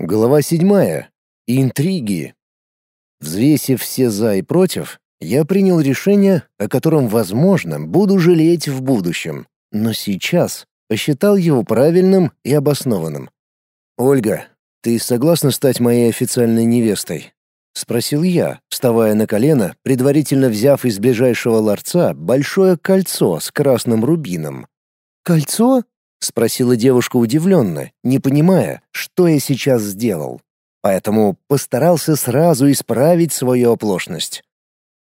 Глава седьмая. Интриги. Взвесив все «за» и «против», я принял решение, о котором, возможно, буду жалеть в будущем, но сейчас посчитал его правильным и обоснованным. «Ольга, ты согласна стать моей официальной невестой?» — спросил я, вставая на колено, предварительно взяв из ближайшего ларца большое кольцо с красным рубином. «Кольцо?» — спросила девушка удивленно, не понимая, что я сейчас сделал. Поэтому постарался сразу исправить свою оплошность.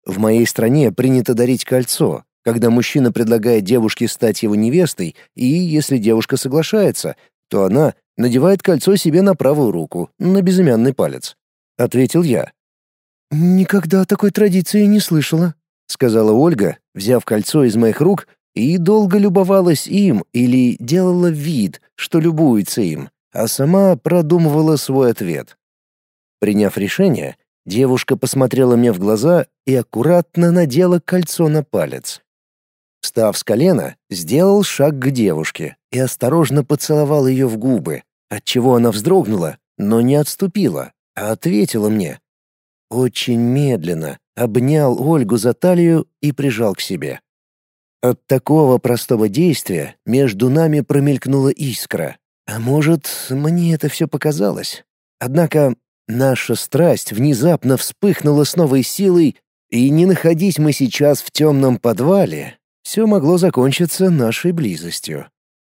В моей стране принято дарить кольцо, когда мужчина предлагает девушке стать его невестой, и если девушка соглашается, то она надевает кольцо себе на правую руку, на безымянный палец. Ответил я. «Никогда такой традиции не слышала», — сказала Ольга, взяв кольцо из моих рук и долго любовалась им или делала вид, что любуется им, а сама продумывала свой ответ. Приняв решение, девушка посмотрела мне в глаза и аккуратно надела кольцо на палец. Встав с колена, сделал шаг к девушке и осторожно поцеловал ее в губы, отчего она вздрогнула, но не отступила, а ответила мне. Очень медленно обнял Ольгу за талию и прижал к себе. От такого простого действия между нами промелькнула искра. А может, мне это все показалось? Однако наша страсть внезапно вспыхнула с новой силой, и не находись мы сейчас в темном подвале, все могло закончиться нашей близостью.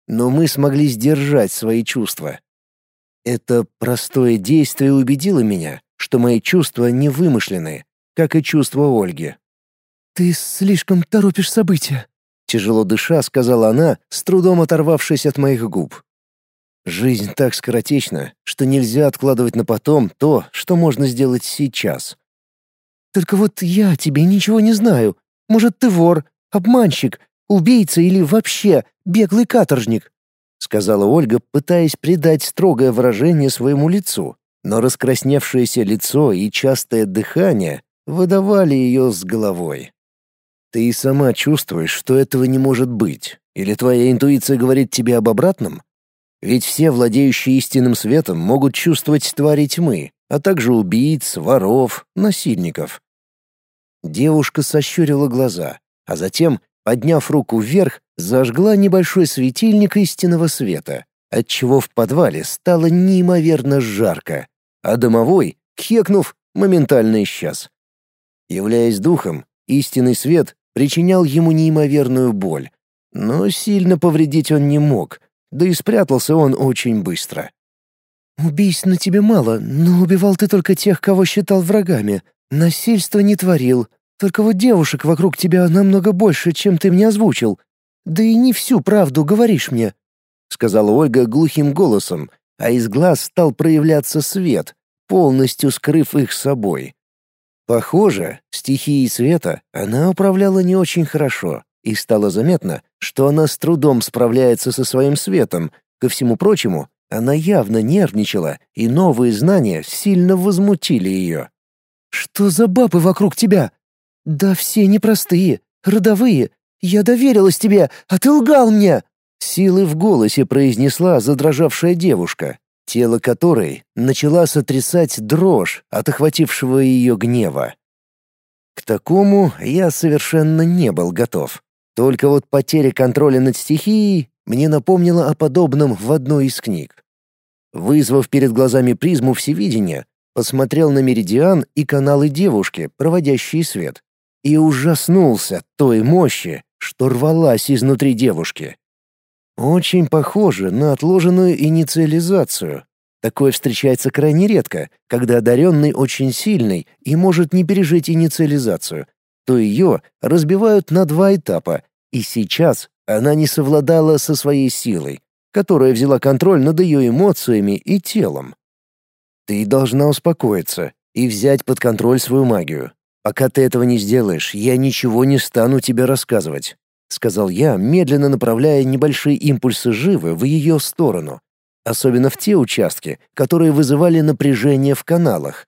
Но мы смогли сдержать свои чувства. Это простое действие убедило меня, что мои чувства не вымышлены, как и чувства Ольги. «Ты слишком торопишь события», — тяжело дыша сказала она, с трудом оторвавшись от моих губ. «Жизнь так скоротечна, что нельзя откладывать на потом то, что можно сделать сейчас». «Только вот я тебе ничего не знаю. Может, ты вор, обманщик, убийца или вообще беглый каторжник?» — сказала Ольга, пытаясь придать строгое выражение своему лицу, но раскрасневшееся лицо и частое дыхание выдавали ее с головой. Ты и сама чувствуешь, что этого не может быть, или твоя интуиция говорит тебе об обратном? Ведь все владеющие истинным светом могут чувствовать твари тьмы, а также убийц, воров, насильников. Девушка сощурила глаза, а затем, подняв руку вверх, зажгла небольшой светильник истинного света, отчего в подвале стало неимоверно жарко, а домовой, хекнув, моментально исчез. Являясь духом, истинный свет причинял ему неимоверную боль. Но сильно повредить он не мог, да и спрятался он очень быстро. «Убийств на тебе мало, но убивал ты только тех, кого считал врагами. Насильства не творил. Только вот девушек вокруг тебя намного больше, чем ты мне озвучил. Да и не всю правду говоришь мне», — сказала Ольга глухим голосом, а из глаз стал проявляться свет, полностью скрыв их собой. Похоже, стихией света она управляла не очень хорошо, и стало заметно, что она с трудом справляется со своим светом. Ко всему прочему, она явно нервничала, и новые знания сильно возмутили ее. «Что за бабы вокруг тебя? Да все непростые, родовые. Я доверилась тебе, а ты лгал мне!» Силы в голосе произнесла задрожавшая девушка, тело которой начала сотрясать дрожь от охватившего ее гнева. К такому я совершенно не был готов. Только вот потеря контроля над стихией мне напомнила о подобном в одной из книг. Вызвав перед глазами призму всевидения, посмотрел на меридиан и каналы девушки, проводящие свет, и ужаснулся той мощи, что рвалась изнутри девушки. Очень похоже на отложенную инициализацию. Такое встречается крайне редко, когда одаренный очень сильный и может не пережить инициализацию, то ее разбивают на два этапа, и сейчас она не совладала со своей силой, которая взяла контроль над ее эмоциями и телом. Ты должна успокоиться и взять под контроль свою магию. Пока ты этого не сделаешь, я ничего не стану тебе рассказывать. — сказал я, медленно направляя небольшие импульсы живы в ее сторону, особенно в те участки, которые вызывали напряжение в каналах.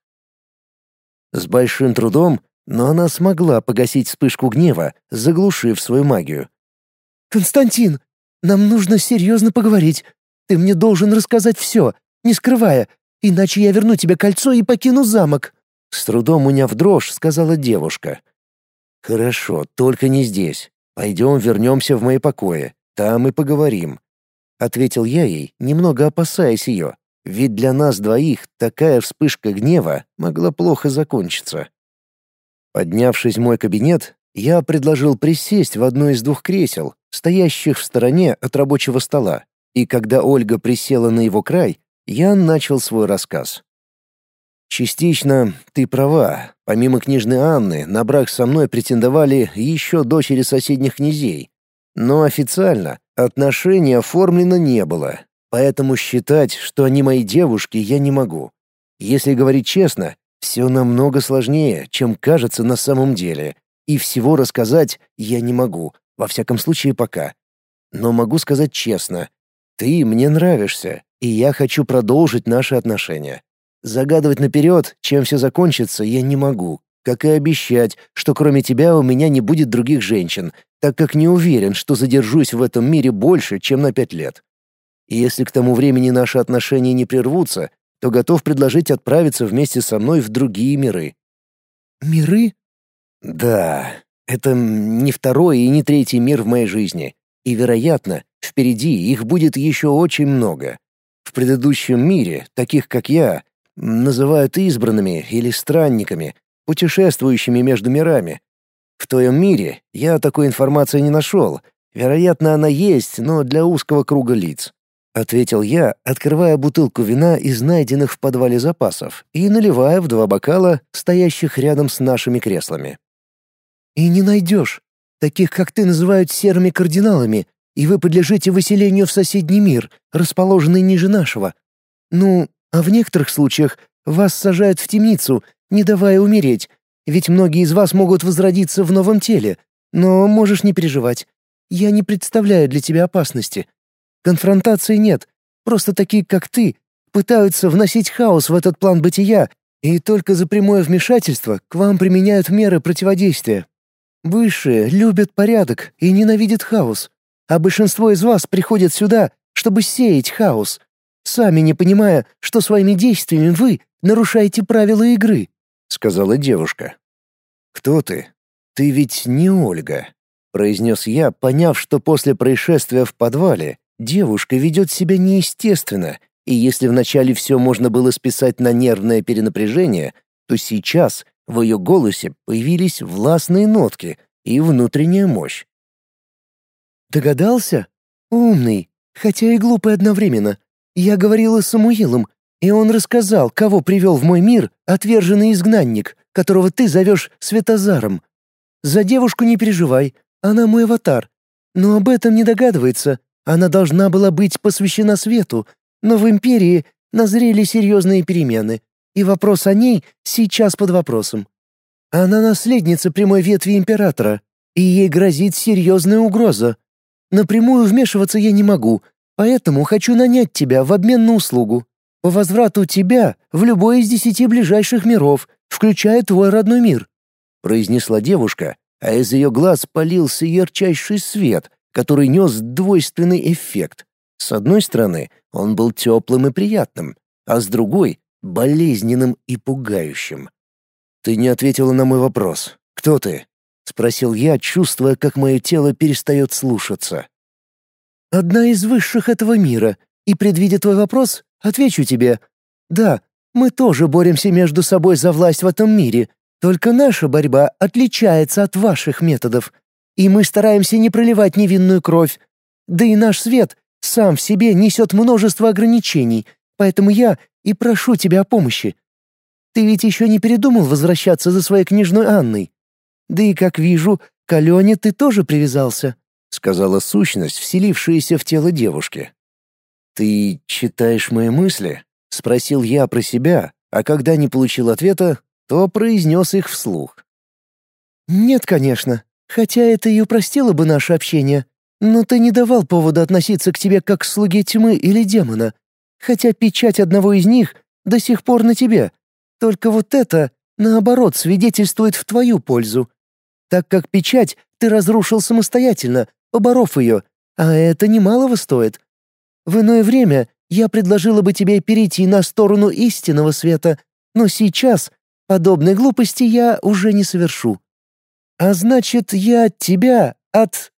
С большим трудом, но она смогла погасить вспышку гнева, заглушив свою магию. «Константин, нам нужно серьезно поговорить. Ты мне должен рассказать все, не скрывая. иначе я верну тебе кольцо и покину замок». С трудом уняв дрожь, сказала девушка. «Хорошо, только не здесь. Пойдем вернемся в мои покои. Там и поговорим», — ответил я ей, немного опасаясь ее. Ведь для нас двоих такая вспышка гнева могла плохо закончиться. Поднявшись в мой кабинет, я предложил присесть в одно из двух кресел, стоящих в стороне от рабочего стола, и когда Ольга присела на его край, я начал свой рассказ. Частично ты права. Помимо княжны Анны, на брак со мной претендовали еще дочери соседних князей. Но официально отношений оформлено не было, поэтому считать, что они мои девушки, я не могу. Если говорить честно, все намного сложнее, чем кажется на самом деле, и всего рассказать я не могу, во всяком случае пока. Но могу сказать честно, ты мне нравишься, и я хочу продолжить наши отношения. Загадывать наперед, чем все закончится, я не могу, как и обещать, что кроме тебя у меня не будет других женщин, так как не уверен, что задержусь в этом мире больше, чем на пять лет. И если к тому времени наши отношения не прервутся, то готов предложить отправиться вместе со мной в другие миры. Миры? Да, это не второй и не третий мир в моей жизни. И, вероятно, впереди их будет еще очень много. В предыдущем мире, таких как я, называют избранными или странниками, путешествующими между мирами. В твоем мире я такой информации не нашел. Вероятно, она есть, но для узкого круга лиц. — ответил я, открывая бутылку вина из найденных в подвале запасов и наливая в два бокала, стоящих рядом с нашими креслами. «И не найдешь. Таких, как ты, называют серыми кардиналами, и вы подлежите выселению в соседний мир, расположенный ниже нашего. Ну, а в некоторых случаях вас сажают в темницу, не давая умереть, ведь многие из вас могут возродиться в новом теле. Но можешь не переживать. Я не представляю для тебя опасности. Конфронтации нет. Просто такие, как ты, пытаются вносить хаос в этот план бытия, и только за прямое вмешательство к вам применяют меры противодействия. Высшие любят порядок и ненавидят хаос, а большинство из вас приходят сюда, чтобы сеять хаос, сами не понимая, что своими действиями вы нарушаете правила игры», — сказала девушка. «Кто ты? Ты ведь не Ольга», — произнес я, поняв, что после происшествия в подвале Девушка ведет себя неестественно, и если вначале все можно было списать на нервное перенапряжение, то сейчас в ее голосе появились властные нотки и внутренняя мощь. «Догадался? Умный, хотя и глупый одновременно. Я говорила с Самуилом, и он рассказал, кого привел в мой мир отверженный изгнанник, которого ты зовешь Светозаром. За девушку не переживай, она мой аватар. Но об этом не догадывается, она должна была быть посвящена свету, но в империи назрели серьезные перемены, и вопрос о ней сейчас под вопросом. Она наследница прямой ветви императора, и ей грозит серьезная угроза. Напрямую вмешиваться я не могу, поэтому хочу нанять тебя в обмен на услугу. По возврату тебя в любой из десяти ближайших миров, включая твой родной мир», — произнесла девушка, а из ее глаз полился ярчайший свет, который нес двойственный эффект. С одной стороны, он был теплым и приятным, а с другой — болезненным и пугающим. «Ты не ответила на мой вопрос. Кто ты?» — спросил я, чувствуя, как мое тело перестает слушаться. «Одна из высших этого мира, и, предвидя твой вопрос, отвечу тебе. Да, мы тоже боремся между собой за власть в этом мире, только наша борьба отличается от ваших методов. И мы стараемся не проливать невинную кровь. Да и наш свет сам в себе несет множество ограничений, поэтому я и прошу тебя о помощи. Ты ведь еще не передумал возвращаться за своей княжной Анной? Да и, как вижу, к Алене ты тоже привязался», — сказала сущность, вселившаяся в тело девушки. «Ты читаешь мои мысли?» — спросил я про себя, а когда не получил ответа, то произнес их вслух. «Нет, конечно. Хотя это и упростило бы наше общение, но ты не давал повода относиться к тебе как к слуге тьмы или демона, хотя печать одного из них до сих пор на тебе. Только вот это, наоборот, свидетельствует в твою пользу, так как печать ты разрушил самостоятельно, поборов ее, а это немалого стоит. В иное время я предложила бы тебе перейти на сторону истинного света, но сейчас подобной глупости я уже не совершу. А значит, я от тебя, от...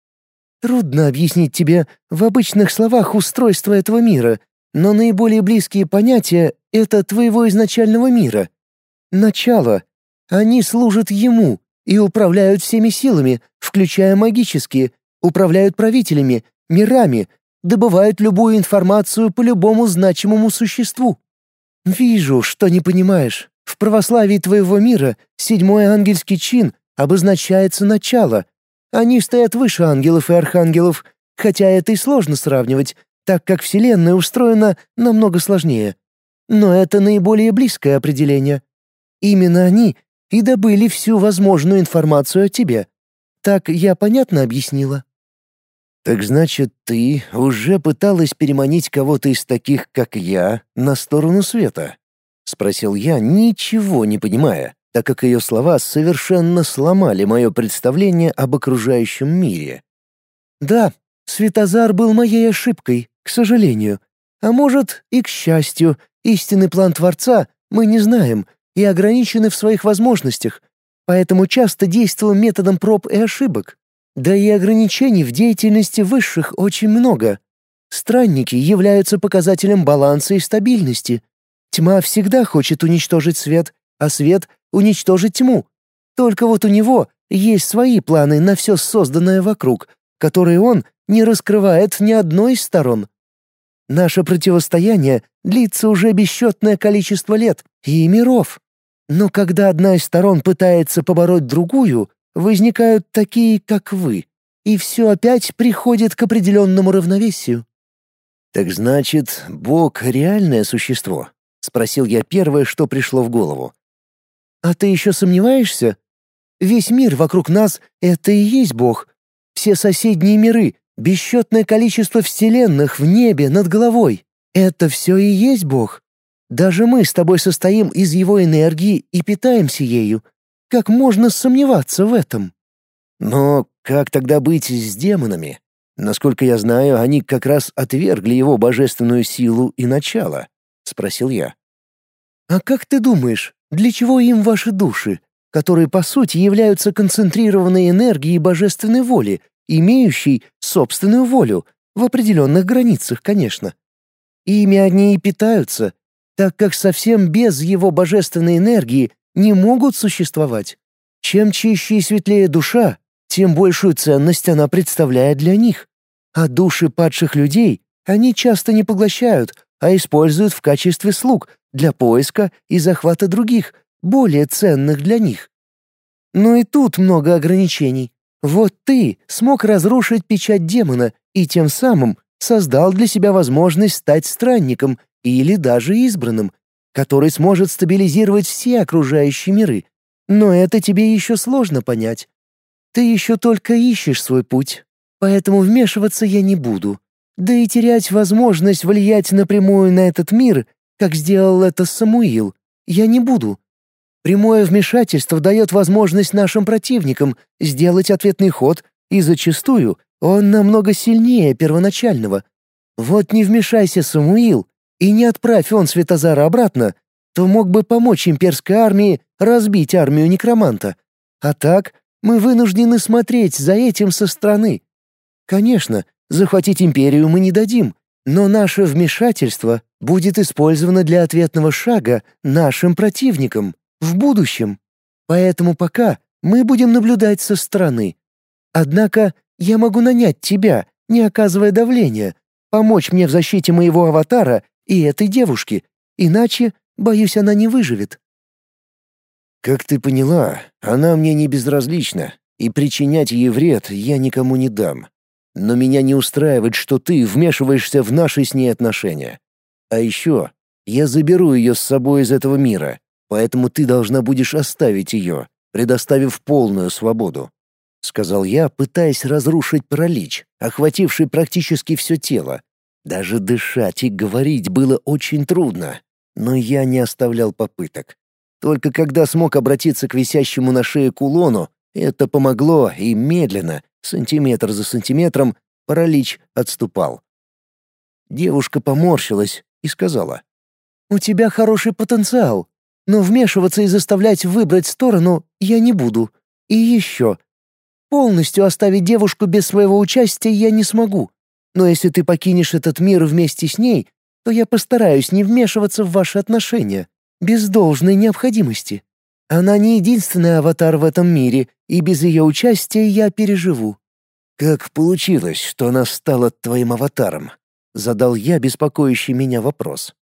Трудно объяснить тебе в обычных словах устройство этого мира, но наиболее близкие понятия — это твоего изначального мира. Начало. Они служат ему и управляют всеми силами, включая магические, управляют правителями, мирами, добывают любую информацию по любому значимому существу. Вижу, что не понимаешь. В православии твоего мира седьмой ангельский чин обозначается начало. Они стоят выше ангелов и архангелов, хотя это и сложно сравнивать, так как Вселенная устроена намного сложнее. Но это наиболее близкое определение. Именно они и добыли всю возможную информацию о тебе. Так я понятно объяснила? «Так значит, ты уже пыталась переманить кого-то из таких, как я, на сторону света?» — спросил я, ничего не понимая, так как ее слова совершенно сломали мое представление об окружающем мире. «Да, Светозар был моей ошибкой, к сожалению. А может, и к счастью, истинный план Творца мы не знаем и ограничены в своих возможностях, поэтому часто действуем методом проб и ошибок. Да и ограничений в деятельности высших очень много. Странники являются показателем баланса и стабильности. Тьма всегда хочет уничтожить свет, а свет — уничтожить тьму. Только вот у него есть свои планы на все созданное вокруг, которые он не раскрывает ни одной из сторон. Наше противостояние длится уже бесчетное количество лет и миров. Но когда одна из сторон пытается побороть другую, возникают такие, как вы, и все опять приходит к определенному равновесию. «Так значит, Бог — реальное существо?» — спросил я первое, что пришло в голову. «А ты еще сомневаешься? Весь мир вокруг нас — это и есть Бог. Все соседние миры, бесчетное количество вселенных в небе над головой — это все и есть Бог. Даже мы с тобой состоим из его энергии и питаемся ею, как можно сомневаться в этом? Но как тогда быть с демонами? Насколько я знаю, они как раз отвергли его божественную силу и начало, спросил я. А как ты думаешь, для чего им ваши души, которые по сути являются концентрированной энергией божественной воли, имеющей собственную волю, в определенных границах, конечно? Ими они и питаются, так как совсем без его божественной энергии не могут существовать. Чем чище и светлее душа, тем большую ценность она представляет для них. А души падших людей они часто не поглощают, а используют в качестве слуг для поиска и захвата других, более ценных для них. Но и тут много ограничений. Вот ты смог разрушить печать демона и тем самым создал для себя возможность стать странником или даже избранным, который сможет стабилизировать все окружающие миры. Но это тебе еще сложно понять. Ты еще только ищешь свой путь, поэтому вмешиваться я не буду. Да и терять возможность влиять напрямую на этот мир, как сделал это Самуил, я не буду. Прямое вмешательство дает возможность нашим противникам сделать ответный ход, и зачастую он намного сильнее первоначального. Вот не вмешайся, Самуил, и не отправь он Светозара обратно, то мог бы помочь имперской армии разбить армию некроманта. А так мы вынуждены смотреть за этим со стороны. Конечно, захватить империю мы не дадим, но наше вмешательство будет использовано для ответного шага нашим противникам в будущем. Поэтому пока мы будем наблюдать со стороны. Однако я могу нанять тебя, не оказывая давления, помочь мне в защите моего аватара и этой девушки, иначе, боюсь, она не выживет». «Как ты поняла, она мне не безразлична, и причинять ей вред я никому не дам. Но меня не устраивает, что ты вмешиваешься в наши с ней отношения. А еще я заберу ее с собой из этого мира, поэтому ты должна будешь оставить ее, предоставив полную свободу», — сказал я, пытаясь разрушить паралич, охвативший практически все тело, даже дышать и говорить было очень трудно, но я не оставлял попыток. Только когда смог обратиться к висящему на шее кулону, это помогло, и медленно, сантиметр за сантиметром, паралич отступал. Девушка поморщилась и сказала. «У тебя хороший потенциал, но вмешиваться и заставлять выбрать сторону я не буду. И еще. Полностью оставить девушку без своего участия я не смогу. Но если ты покинешь этот мир вместе с ней, то я постараюсь не вмешиваться в ваши отношения, без должной необходимости. Она не единственный аватар в этом мире, и без ее участия я переживу». «Как получилось, что она стала твоим аватаром?» — задал я беспокоящий меня вопрос.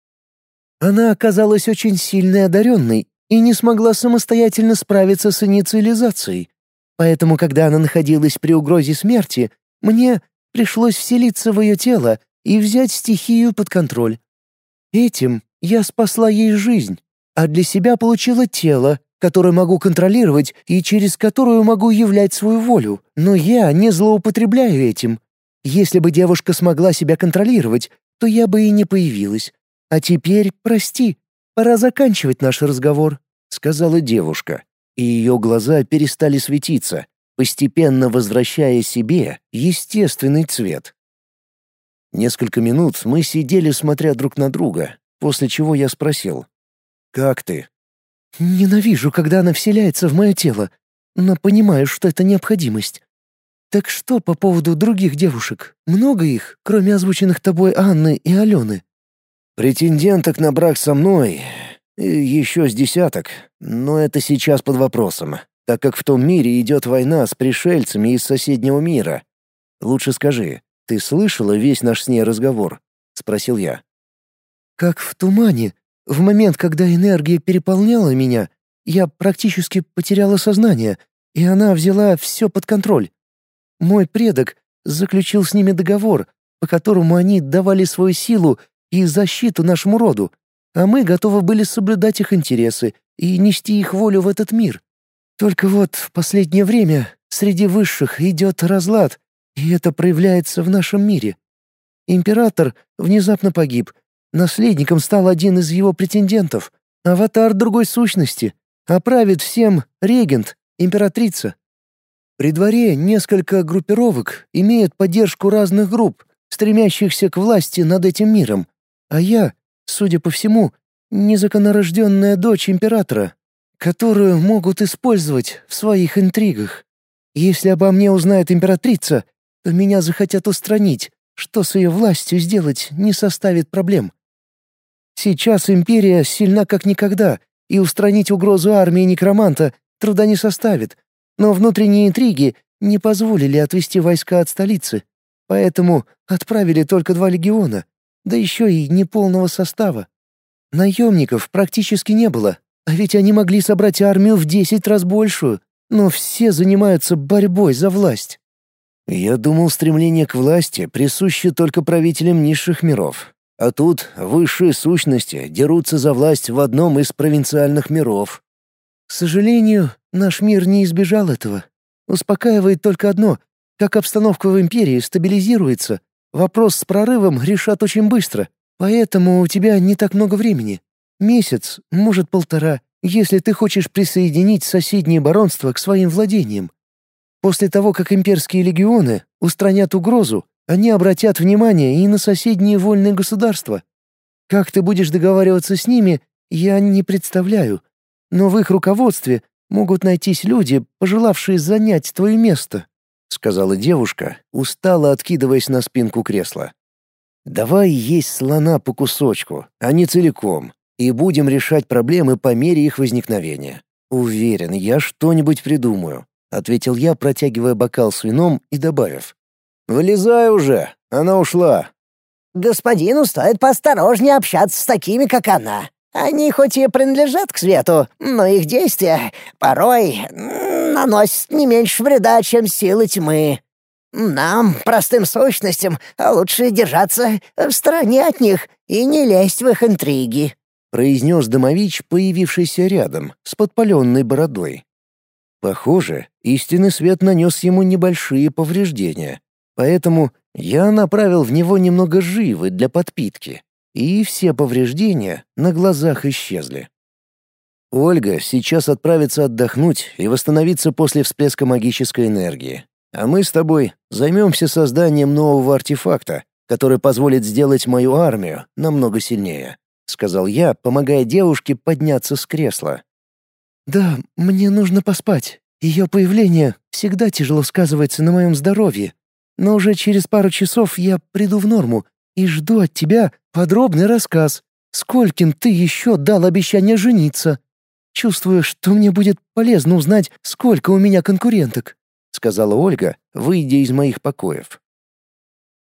Она оказалась очень сильной одаренной и не смогла самостоятельно справиться с инициализацией. Поэтому, когда она находилась при угрозе смерти, мне пришлось вселиться в ее тело и взять стихию под контроль. Этим я спасла ей жизнь, а для себя получила тело, которое могу контролировать и через которое могу являть свою волю. Но я не злоупотребляю этим. Если бы девушка смогла себя контролировать, то я бы и не появилась. А теперь, прости, пора заканчивать наш разговор», — сказала девушка, и ее глаза перестали светиться, постепенно возвращая себе естественный цвет. Несколько минут мы сидели, смотря друг на друга, после чего я спросил. «Как ты?» «Ненавижу, когда она вселяется в мое тело, но понимаю, что это необходимость. Так что по поводу других девушек? Много их, кроме озвученных тобой Анны и Алены?» Претенденток на брак со мной еще с десяток, но это сейчас под вопросом, так как в том мире идет война с пришельцами из соседнего мира. Лучше скажи, ты слышала весь наш с ней разговор? спросил я. Как в тумане, в момент, когда энергия переполняла меня, я практически потеряла сознание, и она взяла все под контроль. Мой предок заключил с ними договор, по которому они давали свою силу и защиту нашему роду, а мы готовы были соблюдать их интересы и нести их волю в этот мир. Только вот в последнее время среди высших идет разлад, и это проявляется в нашем мире. Император внезапно погиб, наследником стал один из его претендентов, аватар другой сущности, а правит всем регент, императрица. При дворе несколько группировок имеют поддержку разных групп, стремящихся к власти над этим миром, а я, судя по всему, незаконнорожденная дочь императора, которую могут использовать в своих интригах. Если обо мне узнает императрица, то меня захотят устранить, что с ее властью сделать не составит проблем. Сейчас империя сильна как никогда, и устранить угрозу армии некроманта труда не составит, но внутренние интриги не позволили отвести войска от столицы, поэтому отправили только два легиона да еще и неполного состава. Наемников практически не было, а ведь они могли собрать армию в десять раз большую, но все занимаются борьбой за власть. Я думал, стремление к власти присуще только правителям низших миров. А тут высшие сущности дерутся за власть в одном из провинциальных миров. К сожалению, наш мир не избежал этого. Успокаивает только одно — как обстановка в империи стабилизируется, Вопрос с прорывом решат очень быстро, поэтому у тебя не так много времени. Месяц, может, полтора, если ты хочешь присоединить соседние баронства к своим владениям. После того, как имперские легионы устранят угрозу, они обратят внимание и на соседние вольные государства. Как ты будешь договариваться с ними, я не представляю. Но в их руководстве могут найтись люди, пожелавшие занять твое место. — сказала девушка, устало откидываясь на спинку кресла. «Давай есть слона по кусочку, а не целиком, и будем решать проблемы по мере их возникновения. Уверен, я что-нибудь придумаю», — ответил я, протягивая бокал с вином и добавив. «Вылезай уже, она ушла». «Господину стоит поосторожнее общаться с такими, как она. Они хоть и принадлежат к свету, но их действия порой наносят не меньше вреда, чем силы тьмы. Нам, простым сущностям, лучше держаться в стороне от них и не лезть в их интриги», — произнес Домович, появившийся рядом, с подпаленной бородой. Похоже, истинный свет нанес ему небольшие повреждения, поэтому я направил в него немного живы для подпитки и все повреждения на глазах исчезли. Ольга сейчас отправится отдохнуть и восстановиться после всплеска магической энергии. А мы с тобой займемся созданием нового артефакта, который позволит сделать мою армию намного сильнее», — сказал я, помогая девушке подняться с кресла. «Да, мне нужно поспать. Ее появление всегда тяжело сказывается на моем здоровье. Но уже через пару часов я приду в норму и жду от тебя подробный рассказ. Скольким ты еще дал обещание жениться? Чувствую, что мне будет полезно узнать, сколько у меня конкуренток», — сказала Ольга, выйдя из моих покоев.